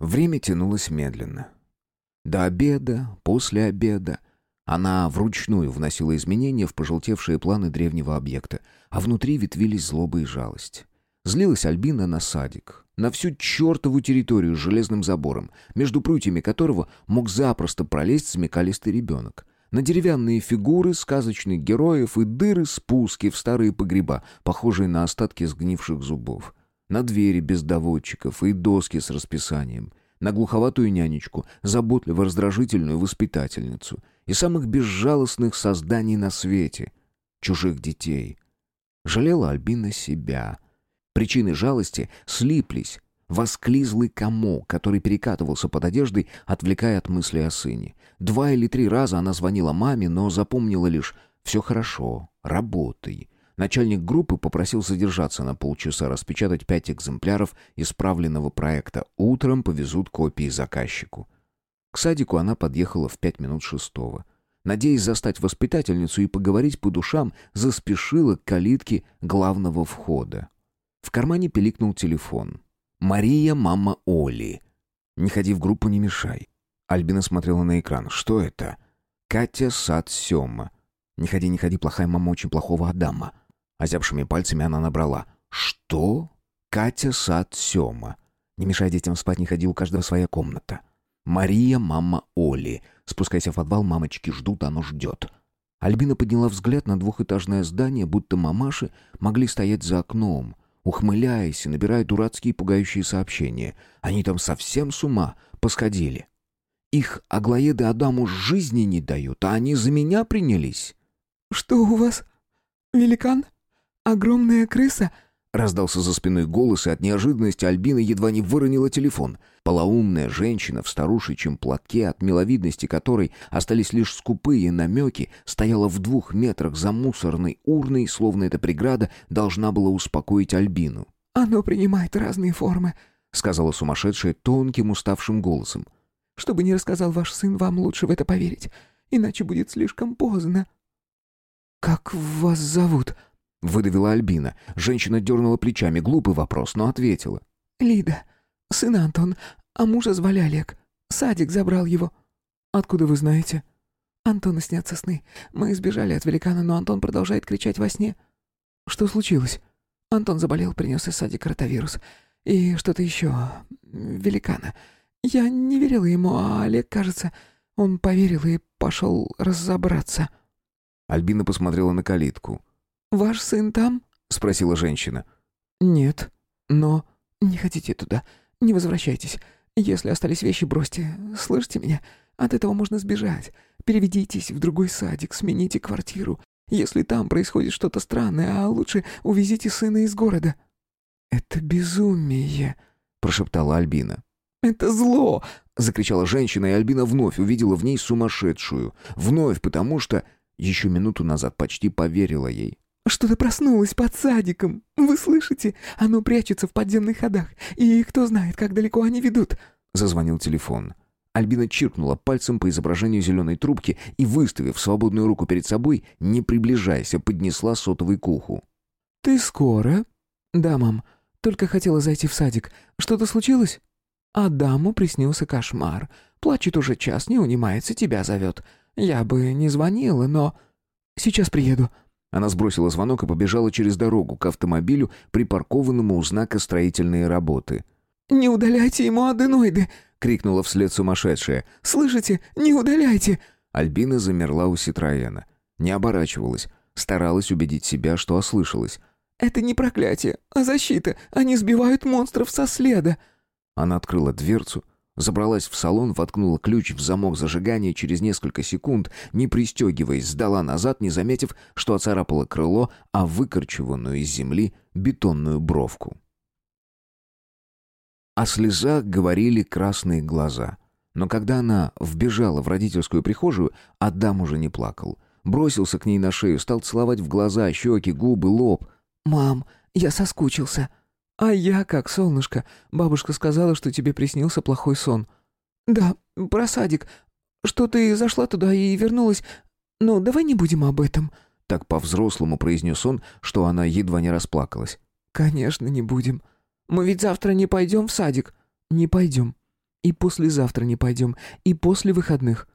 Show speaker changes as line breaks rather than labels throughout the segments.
Время тянулось медленно. До обеда, после обеда она вручную вносила изменения в пожелтевшие планы древнего объекта, а внутри ветвились злоба и жалость. Злилась Альбина на садик, на всю чертову территорию с железным забором, между прутьями которого мог запросто пролезть смекалистый ребенок. На деревянные фигуры сказочных героев и дыры спуски в старые погреба, похожие на остатки сгнивших зубов. На двери без доводчиков и доски с расписанием. На глуховатую нянечку, заботливо раздражительную воспитательницу. И самых безжалостных созданий на свете — чужих детей. Жалела Альбина себя — Причины жалости слиплись в осклизлый комок, который перекатывался под одеждой, отвлекая от мысли о сыне. Два или три раза она звонила маме, но запомнила лишь «все хорошо, работай». Начальник группы попросил задержаться на полчаса, распечатать пять экземпляров исправленного проекта. Утром повезут копии заказчику. К садику она подъехала в пять минут шестого. Надеясь застать воспитательницу и поговорить по душам, заспешила к калитке главного входа. В кармане пиликнул телефон. «Мария, мама Оли». «Не ходи в группу, не мешай». Альбина смотрела на экран. «Что это?» «Катя Сад Сёма». «Не ходи, не ходи, плохая мама очень плохого Адама». Озябшими пальцами она набрала. «Что?» «Катя Сад Сёма». «Не мешай детям спать, не ходи, у каждого своя комната». «Мария, мама Оли». «Спускайся в подвал, мамочки ждут, оно ждет». Альбина подняла взгляд на двухэтажное здание, будто мамаши могли стоять за окном, ухмыляясь и набирая дурацкие пугающие сообщения. Они там совсем с ума посходили. Их Аглоеды Адаму жизни не дают, а они за меня принялись.
«Что у вас? Великан? Огромная крыса?»
Раздался за спиной голос, и от неожиданности Альбина едва не выронила телефон. Полоумная женщина в старушечьем платке, от миловидности которой остались лишь скупые намеки, стояла в двух метрах за мусорной урной, словно эта преграда должна была успокоить Альбину.
«Оно принимает разные формы», — сказала сумасшедшая тонким уставшим голосом. «Чтобы не рассказал ваш сын, вам лучше в это поверить, иначе будет слишком поздно».
«Как вас зовут?» — выдавила Альбина. Женщина дернула плечами. Глупый вопрос, но ответила.
«Лида. Сын Антон. А мужа звали Олег. Садик забрал его». «Откуда вы знаете?» «Антону снятся сны. Мы избежали от великана, но Антон продолжает кричать во сне». «Что случилось?» Антон заболел, принес из садика ротавирус. И что-то еще. Великана. Я не верила ему, а Олег, кажется, он поверил и пошел разобраться.
Альбина посмотрела на калитку.
«Ваш сын там?»
— спросила женщина.
«Нет, но не хотите туда. Не возвращайтесь. Если остались вещи, бросьте. Слышите меня? От этого можно сбежать. Переведитесь в другой садик, смените квартиру. Если там происходит что-то странное, а лучше увезите сына из города».
«Это безумие», — прошептала Альбина.
«Это зло!»
— закричала женщина, и Альбина вновь увидела в ней сумасшедшую. Вновь, потому что еще минуту назад почти поверила ей.
Что-то проснулось под садиком. Вы слышите? Оно прячется в подземных ходах. И кто знает, как далеко они ведут.
Зазвонил телефон. Альбина чиркнула пальцем по изображению зеленой трубки и, выставив свободную руку перед собой, не приближаясь, поднесла сотовый к уху.
«Ты скоро?» «Да, мам. Только хотела зайти в садик. Что-то случилось?» «Адаму приснился кошмар. Плачет уже час, не унимается, тебя зовет. Я бы не звонила, но...» «Сейчас приеду»,
она сбросила звонок и побежала через дорогу к автомобилю, припаркованному у знака строительные работы.
«Не удаляйте ему аденоиды!» — крикнула вслед сумасшедшая. «Слышите? Не удаляйте!»
Альбина замерла у Ситроена. Не оборачивалась. Старалась убедить себя, что ослышалась.
«Это не проклятие, а защита. Они сбивают монстров со следа».
Она открыла дверцу, Забралась в салон, воткнула ключ в замок зажигания через несколько секунд, не пристегиваясь, сдала назад, не заметив, что оцарапала крыло, а выкорчеванную из земли бетонную бровку. О слезах говорили красные глаза. Но когда она вбежала в родительскую прихожую, Адам уже не плакал. Бросился к ней на шею, стал целовать в глаза, щеки, губы, лоб.
«Мам, я соскучился», «А я как, солнышко. Бабушка сказала, что тебе приснился плохой сон». «Да, про садик. Что ты зашла туда и вернулась. Но давай не будем об этом».
Так по-взрослому произнес он, что она едва не расплакалась.
«Конечно, не будем. Мы ведь завтра не пойдем в садик». «Не пойдем. И послезавтра не пойдем, и после выходных».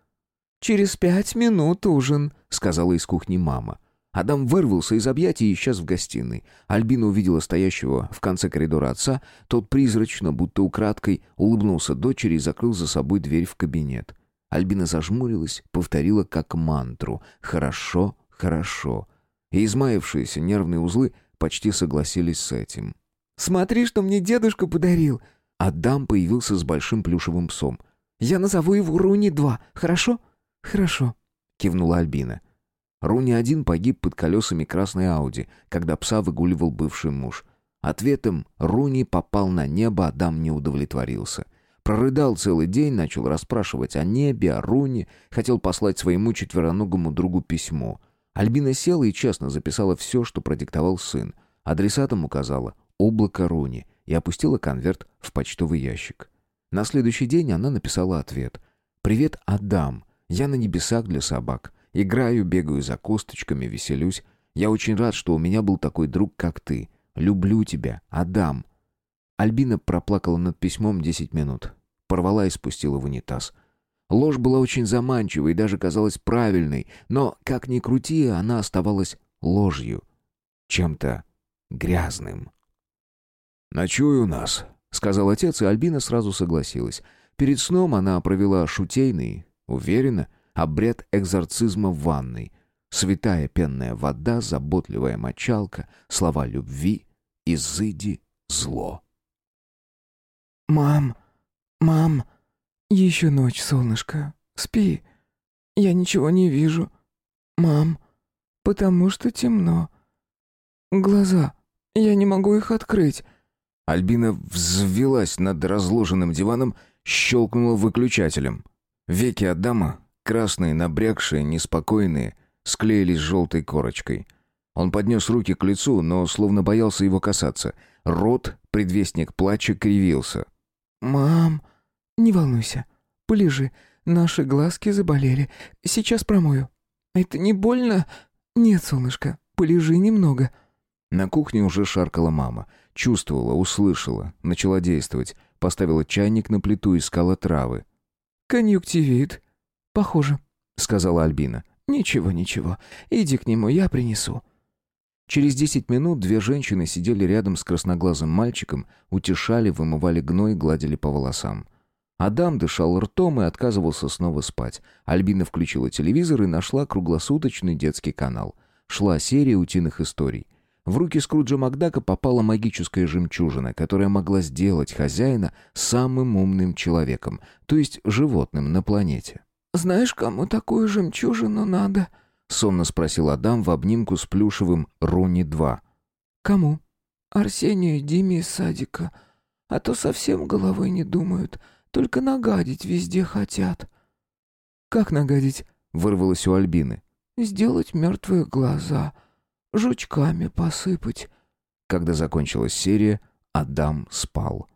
«Через пять минут ужин», — сказала из кухни мама.
Адам вырвался из объятий и исчез в гостиной. Альбина увидела стоящего в конце коридора отца. Тот призрачно, будто украдкой, улыбнулся дочери и закрыл за собой дверь в кабинет. Альбина зажмурилась, повторила как мантру «Хорошо, хорошо». И измаявшиеся нервные узлы почти согласились с этим.
«Смотри, что мне дедушка подарил!»
Адам появился с большим плюшевым псом.
«Я назову его Руни-2, хорошо?» «Хорошо», —
кивнула Альбина. Руни-1 погиб под колесами красной Ауди, когда пса выгуливал бывший муж. Ответом Руни попал на небо, Адам не удовлетворился. Прорыдал целый день, начал расспрашивать о небе, о Руни, хотел послать своему четвероногому другу письмо. Альбина села и честно записала все, что продиктовал сын. Адресатом указала «Облако Руни» и опустила конверт в почтовый ящик. На следующий день она написала ответ. «Привет, Адам. Я на небесах для собак. Играю, бегаю за косточками, веселюсь. Я очень рад, что у меня был такой друг, как ты. Люблю тебя, Адам». Альбина проплакала над письмом десять минут. Порвала и спустила в унитаз. Ложь была очень заманчивой и даже казалась правильной, но, как ни крути, она оставалась ложью. Чем-то грязным. «Ночуй у нас», — сказал отец, и Альбина сразу согласилась. Перед сном она провела шутейный, уверенно, обряд экзорцизма в ванной. Святая пенная вода, заботливая мочалка, слова любви, изыди зло.
«Мам, мам, еще ночь, солнышко, спи. Я ничего не вижу. Мам, потому что темно. Глаза, я не могу их открыть».
Альбина взвелась над разложенным диваном, щелкнула выключателем. Веки Адама Красные, набрякшие, неспокойные, склеились желтой корочкой. Он поднес руки к лицу, но словно боялся его касаться. Рот, предвестник плача, кривился.
«Мам, не волнуйся. Полежи. Наши глазки заболели. Сейчас промою. Это не больно? Нет, солнышко, полежи немного».
На кухне уже шаркала мама. Чувствовала, услышала, начала действовать. Поставила чайник на плиту, искала травы.
«Конъюнктивит», «Похоже», — сказала Альбина. «Ничего, ничего. Иди к нему, я принесу».
Через десять минут две женщины сидели рядом с красноглазым мальчиком, утешали, вымывали гной, гладили по волосам. Адам дышал ртом и отказывался снова спать. Альбина включила телевизор и нашла круглосуточный детский канал. Шла серия утиных историй. В руки Скруджа Макдака попала магическая жемчужина, которая могла сделать хозяина самым умным человеком, то есть животным на планете.
«Знаешь, кому такую жемчужину надо?»
— сонно спросил Адам в обнимку с плюшевым Руни-2.
«Кому?» «Арсению и Диме из садика. А то совсем головой не думают, только нагадить везде хотят». «Как нагадить?» — вырвалось у Альбины. «Сделать мертвые глаза, жучками посыпать».
Когда закончилась серия, Адам спал.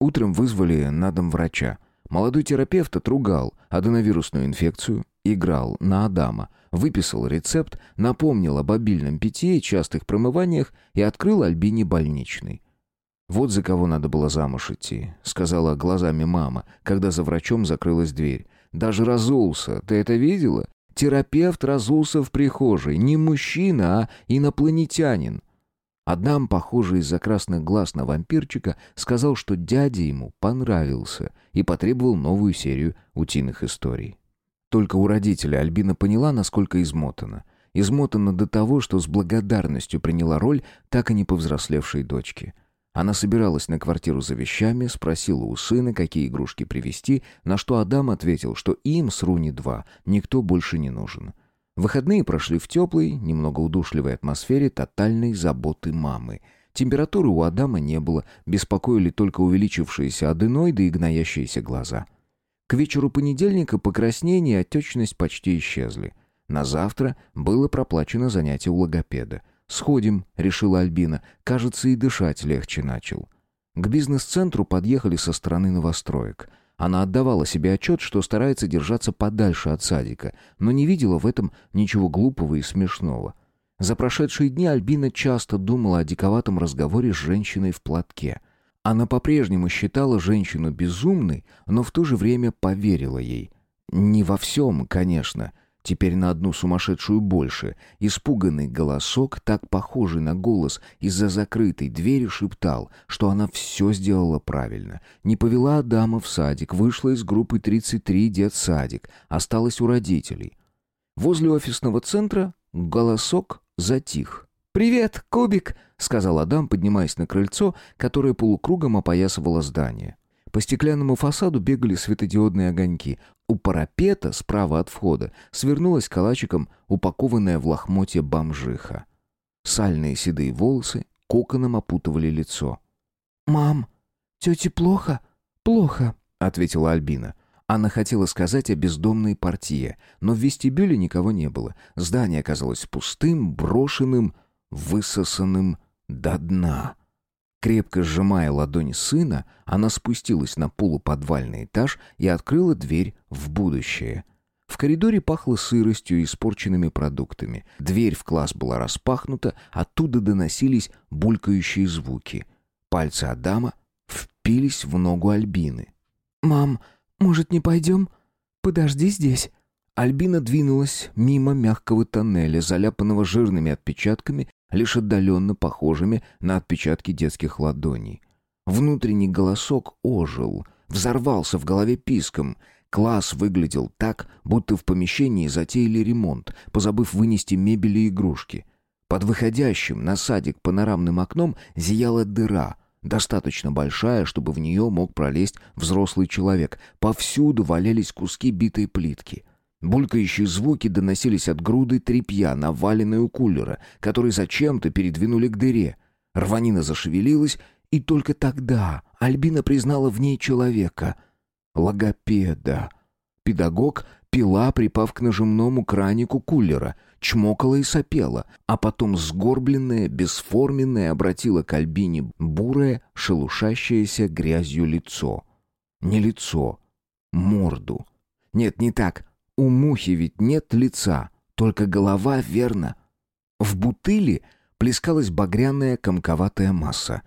Утром вызвали на дом врача. Молодой терапевт отругал аденовирусную инфекцию, играл на Адама, выписал рецепт, напомнил об обильном питье частых промываниях и открыл Альбине больничный. «Вот за кого надо было замуж идти», — сказала глазами мама, когда за врачом закрылась дверь. «Даже разулся. Ты это видела? Терапевт разулся в прихожей. Не мужчина, а инопланетянин». Адам, похожий из-за красных глаз на вампирчика, сказал, что дядя ему понравился и потребовал новую серию утиных историй. Только у родителей Альбина поняла, насколько измотана. Измотана до того, что с благодарностью приняла роль так и не повзрослевшей дочки. Она собиралась на квартиру за вещами, спросила у сына, какие игрушки привезти, на что Адам ответил, что им с Руни-2 никто больше не нужен. Выходные прошли в теплой, немного удушливой атмосфере тотальной заботы мамы. Температуры у Адама не было, беспокоили только увеличившиеся аденоиды и гноящиеся глаза. К вечеру понедельника покраснение и отечность почти исчезли. На завтра было проплачено занятие у логопеда. «Сходим», — решила Альбина, — «кажется, и дышать легче начал». К бизнес-центру подъехали со стороны новостроек — она отдавала себе отчет, что старается держаться подальше от садика, но не видела в этом ничего глупого и смешного. За прошедшие дни Альбина часто думала о диковатом разговоре с женщиной в платке. Она по-прежнему считала женщину безумной, но в то же время поверила ей. Не во всем, конечно, теперь на одну сумасшедшую больше. Испуганный голосок, так похожий на голос из-за закрытой двери, шептал, что она все сделала правильно. Не повела Адама в садик, вышла из группы 33 детсадик, осталась у родителей. Возле офисного центра голосок затих.
«Привет, Кубик!»
— сказал Адам, поднимаясь на крыльцо, которое полукругом опоясывало здание. По стеклянному фасаду бегали светодиодные огоньки. У парапета, справа от входа, свернулась калачиком упакованная в лохмотье бомжиха. Сальные седые волосы коконом опутывали лицо.
«Мам, тете плохо?» «Плохо», —
ответила Альбина. Она хотела сказать о бездомной партии, но в вестибюле никого не было. Здание оказалось пустым, брошенным, высосанным до дна. Крепко сжимая ладонь сына, она спустилась на полуподвальный этаж и открыла дверь в будущее. В коридоре пахло сыростью и испорченными продуктами. Дверь в класс была распахнута, оттуда доносились булькающие звуки. Пальцы Адама впились в ногу Альбины.
«Мам, может, не пойдем? Подожди здесь».
Альбина двинулась мимо мягкого тоннеля, заляпанного жирными отпечатками лишь отдаленно похожими на отпечатки детских ладоней. Внутренний голосок ожил, взорвался в голове писком. Класс выглядел так, будто в помещении затеяли ремонт, позабыв вынести мебель и игрушки. Под выходящим на садик панорамным окном зияла дыра, достаточно большая, чтобы в нее мог пролезть взрослый человек. Повсюду валялись куски битой плитки — Булькающие звуки доносились от груды тряпья, наваленной у кулера, который зачем-то передвинули к дыре. Рванина зашевелилась, и только тогда Альбина признала в ней человека. Логопеда. Педагог пила, припав к нажимному кранику кулера, чмокала и сопела, а потом сгорбленная, бесформенная обратила к Альбине бурое, шелушащееся грязью лицо. Не лицо, морду. Нет, не так — у мухи ведь нет лица, только голова, верно? В бутыли плескалась багряная комковатая масса.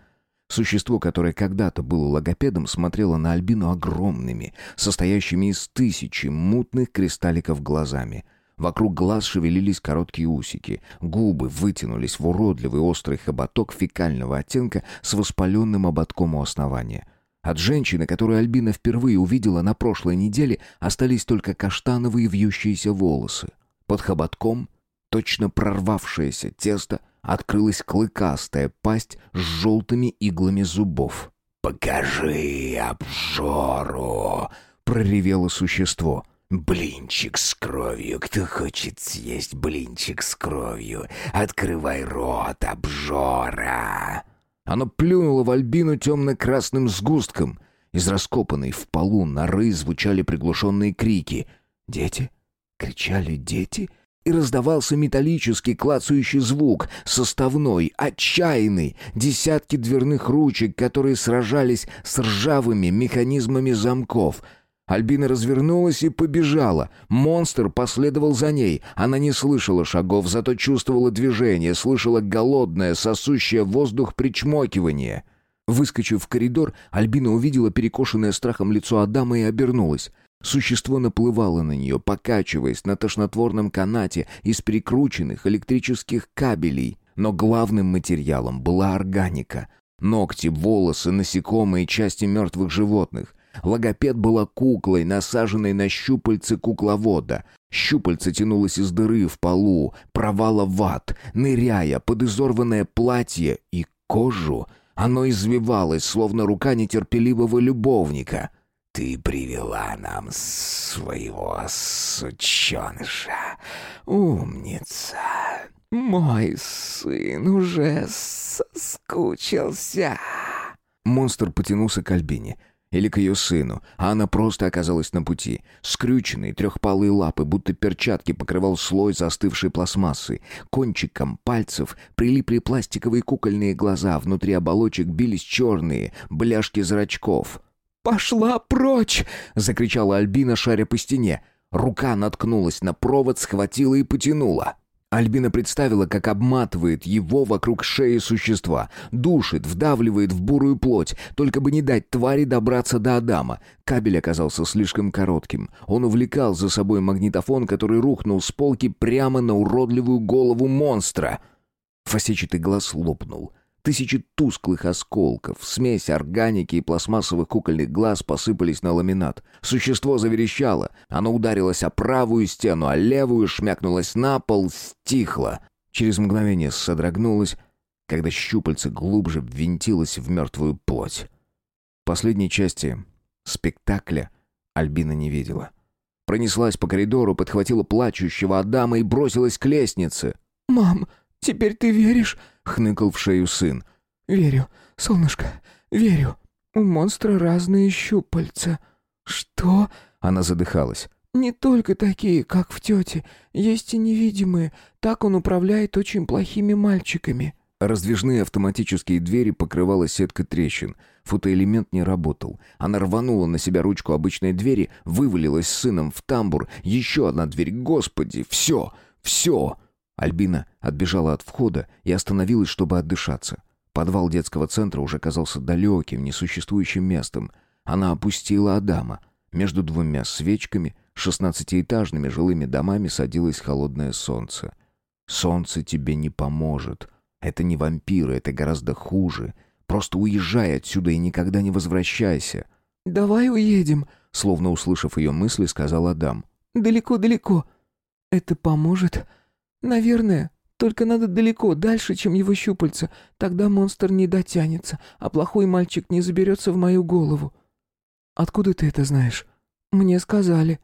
Существо, которое когда-то было логопедом, смотрело на Альбину огромными, состоящими из тысячи мутных кристалликов глазами. Вокруг глаз шевелились короткие усики, губы вытянулись в уродливый острый хоботок фекального оттенка с воспаленным ободком у основания — от женщины, которую Альбина впервые увидела на прошлой неделе, остались только каштановые вьющиеся волосы. Под хоботком, точно прорвавшееся тесто, открылась клыкастая пасть с желтыми иглами зубов.
«Покажи обжору!» — проревело существо. «Блинчик с кровью! Кто хочет съесть блинчик с кровью? Открывай рот, обжора!»
Оно плюнуло в Альбину темно-красным сгустком. Из раскопанной в полу норы звучали приглушенные крики. «Дети?» Кричали «дети?» И раздавался металлический клацающий звук, составной, отчаянный, десятки дверных ручек, которые сражались с ржавыми механизмами замков — Альбина развернулась и побежала. Монстр последовал за ней. Она не слышала шагов, зато чувствовала движение, слышала голодное, сосущее воздух причмокивание. Выскочив в коридор, Альбина увидела перекошенное страхом лицо Адама и обернулась. Существо наплывало на нее, покачиваясь на тошнотворном канате из прикрученных электрических кабелей. Но главным материалом была органика. Ногти, волосы, насекомые, части мертвых животных. Логопед была куклой, насаженной на щупальце кукловода. Щупальце тянулось из дыры в полу, провала в ад, ныряя под изорванное платье и кожу. Оно извивалось, словно рука нетерпеливого любовника.
«Ты привела нам своего сученыша, умница!» «Мой сын уже соскучился!»
Монстр потянулся к Альбине — или к ее сыну, а она просто оказалась на пути. Скрюченные трехпалые лапы, будто перчатки, покрывал слой застывшей пластмассы. Кончиком пальцев прилипли пластиковые кукольные глаза, внутри оболочек бились черные бляшки зрачков.
«Пошла прочь!» — закричала Альбина, шаря по стене.
Рука наткнулась на провод, схватила и потянула. Альбина представила, как обматывает его вокруг шеи существа, душит, вдавливает в бурую плоть, только бы не дать твари добраться до Адама. Кабель оказался слишком коротким. Он увлекал за собой магнитофон, который рухнул с полки прямо на уродливую голову монстра. Фасетчатый глаз лопнул. Тысячи тусклых осколков, смесь органики и пластмассовых кукольных глаз посыпались на ламинат. Существо заверещало. Оно ударилось о правую стену, а левую шмякнулось на пол, стихло. Через мгновение содрогнулось, когда щупальце глубже ввинтилось в мертвую плоть. Последней части спектакля Альбина не видела. Пронеслась по коридору, подхватила плачущего Адама и бросилась к лестнице.
«Мам, теперь ты веришь?»
— хныкал в шею сын.
«Верю, солнышко, верю. У монстра разные щупальца». «Что?» — она задыхалась. «Не только такие, как в тете. Есть и невидимые. Так он управляет очень плохими мальчиками».
Раздвижные автоматические двери покрывала сетка трещин. Фотоэлемент не работал. Она рванула на себя ручку обычной двери, вывалилась с сыном в тамбур. Еще одна дверь. Господи, все, все. Альбина отбежала от входа и остановилась, чтобы отдышаться. Подвал детского центра уже казался далеким, несуществующим местом. Она опустила Адама. Между двумя свечками, шестнадцатиэтажными жилыми домами садилось холодное солнце. «Солнце тебе не поможет. Это не вампиры, это гораздо хуже. Просто уезжай отсюда и никогда не возвращайся».
«Давай уедем», —
словно услышав ее мысли, сказал Адам.
«Далеко-далеко. Это поможет?» «Наверное. Только надо далеко, дальше, чем его щупальца. Тогда монстр не дотянется, а плохой мальчик не заберется в мою голову». «Откуда ты это знаешь?» «Мне сказали».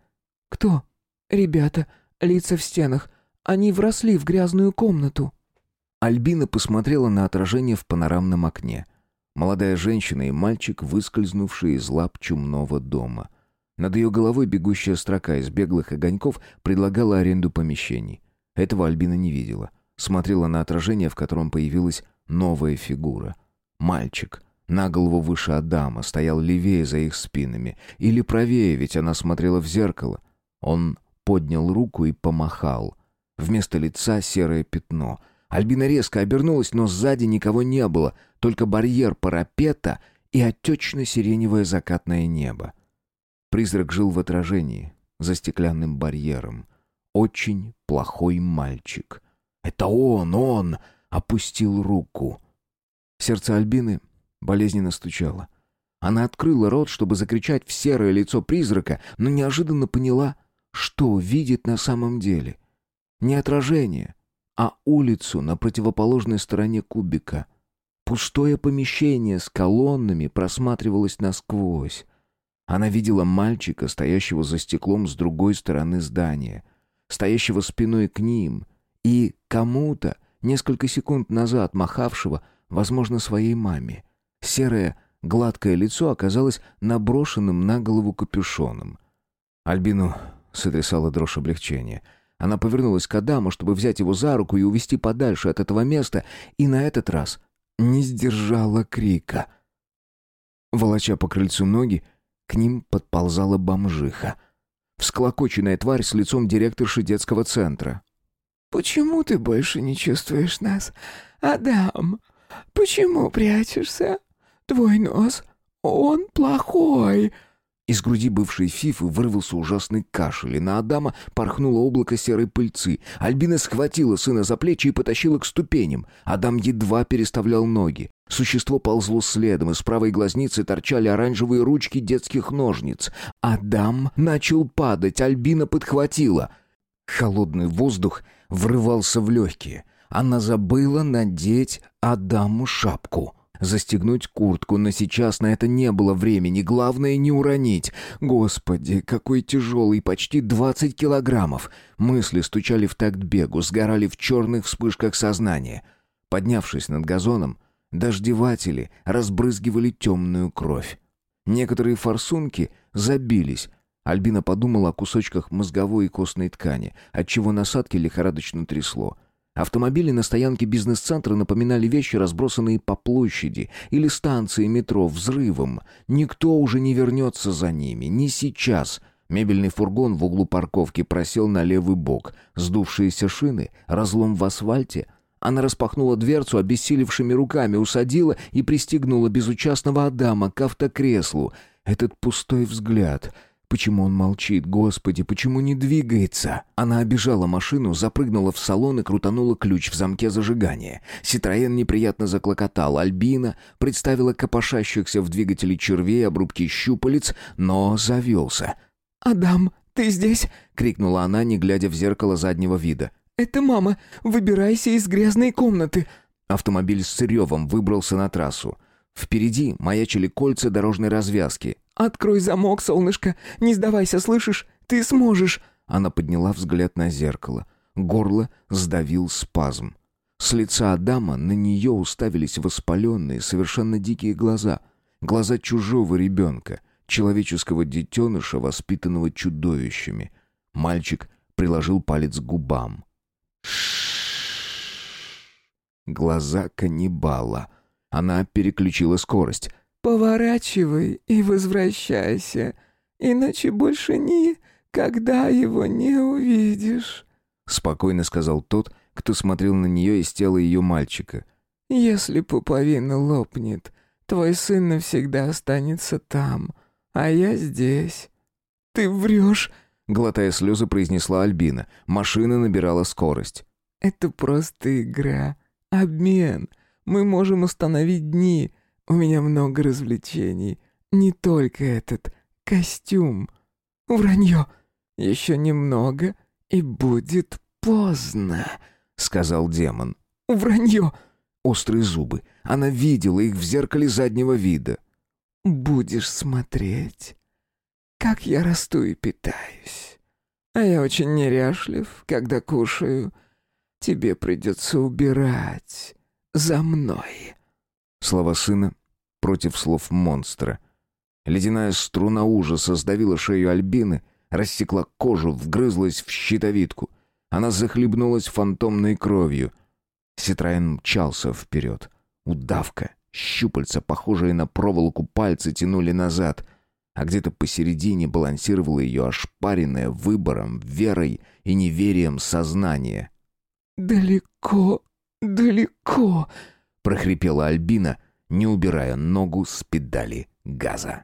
«Кто?» «Ребята. Лица в стенах. Они вросли в грязную комнату».
Альбина посмотрела на отражение в панорамном окне. Молодая женщина и мальчик, выскользнувшие из лап чумного дома. Над ее головой бегущая строка из беглых огоньков предлагала аренду помещений. Этого Альбина не видела. Смотрела на отражение, в котором появилась новая фигура. Мальчик, на голову выше Адама, стоял левее за их спинами. Или правее, ведь она смотрела в зеркало. Он поднял руку и помахал. Вместо лица серое пятно. Альбина резко обернулась, но сзади никого не было, только барьер парапета и отечно-сиреневое закатное небо. Призрак жил в отражении, за стеклянным барьером. Очень плохой мальчик. Это он, он опустил руку. Сердце Альбины болезненно стучало. Она открыла рот, чтобы закричать в серое лицо призрака, но неожиданно поняла, что видит на самом деле. Не отражение, а улицу на противоположной стороне кубика. Пустое помещение с колоннами просматривалось насквозь. Она видела мальчика, стоящего за стеклом с другой стороны здания стоящего спиной к ним, и кому-то, несколько секунд назад махавшего, возможно, своей маме. Серое, гладкое лицо оказалось наброшенным на голову капюшоном. Альбину сотрясала дрожь облегчения. Она повернулась к Адаму, чтобы взять его за руку и увести подальше от этого места, и на этот раз не сдержала крика. Волоча по крыльцу ноги, к ним подползала бомжиха — Всклокоченная тварь с лицом директорши детского центра.
«Почему ты больше не чувствуешь нас, Адам? Почему прячешься? Твой нос, он плохой!»
Из груди бывшей Фифы вырвался ужасный кашель, и на Адама порхнуло облако серой пыльцы. Альбина схватила сына за плечи и потащила к ступеням. Адам едва переставлял ноги. Существо ползло следом, из правой глазницы торчали оранжевые ручки детских ножниц. Адам начал падать, Альбина подхватила. Холодный воздух врывался в легкие. Она забыла надеть Адаму шапку. Застегнуть куртку, но сейчас на это не было времени. Главное не уронить. Господи, какой тяжелый, почти двадцать килограммов. Мысли стучали в такт бегу, сгорали в черных вспышках сознания. Поднявшись над газоном, Дождеватели разбрызгивали темную кровь. Некоторые форсунки забились. Альбина подумала о кусочках мозговой и костной ткани, отчего насадки лихорадочно трясло. Автомобили на стоянке бизнес-центра напоминали вещи, разбросанные по площади или станции метро взрывом. Никто уже не вернется за ними, не сейчас. Мебельный фургон в углу парковки просел на левый бок. Сдувшиеся шины, разлом в асфальте. Она распахнула дверцу обессилевшими руками, усадила и пристегнула безучастного Адама к автокреслу. Этот пустой взгляд... Почему он молчит, Господи, почему не двигается? Она обежала машину, запрыгнула в салон и крутанула ключ в замке зажигания. Ситроен неприятно заклокотал. Альбина представила копошащихся в двигателе червей обрубки щупалец, но завелся.
«Адам, ты здесь?»
— крикнула она, не глядя в зеркало заднего вида.
«Это мама. Выбирайся из грязной комнаты».
Автомобиль с ревом выбрался на трассу. Впереди маячили кольца дорожной развязки.
«Открой замок, солнышко! Не сдавайся, слышишь? Ты сможешь!»
Она подняла взгляд на зеркало. Горло сдавил спазм. С лица Адама на нее уставились воспаленные, совершенно дикие глаза. Глаза чужого ребенка, человеческого детеныша, воспитанного чудовищами. Мальчик приложил палец к губам. Глаза каннибала. Она переключила скорость.
«Поворачивай и возвращайся, иначе больше никогда его не увидишь», —
спокойно сказал тот, кто смотрел на нее из тела ее мальчика.
«Если пуповина лопнет, твой сын навсегда останется там, а я здесь. Ты врешь!»
— глотая слезы, произнесла Альбина. Машина набирала скорость.
«Это просто игра. Обмен. Мы можем установить дни. У меня много развлечений. Не только этот костюм. Вранье. Еще немного, и будет поздно», — сказал демон. «Вранье!»
Острые зубы. Она видела их в зеркале заднего вида.
«Будешь смотреть, как я расту и питаюсь. А я очень неряшлив, когда кушаю. Тебе придется убирать за мной».
Слова сына против слов монстра. Ледяная струна ужаса сдавила шею Альбины, рассекла кожу, вгрызлась в щитовидку. Она захлебнулась фантомной кровью. Ситроен мчался вперед. Удавка, щупальца, похожие на проволоку пальцы, тянули назад, а где-то посередине балансировало ее ошпаренное выбором, верой и неверием сознание.
«Далеко, далеко!»
— прохрипела Альбина — не убирая ногу с педали газа.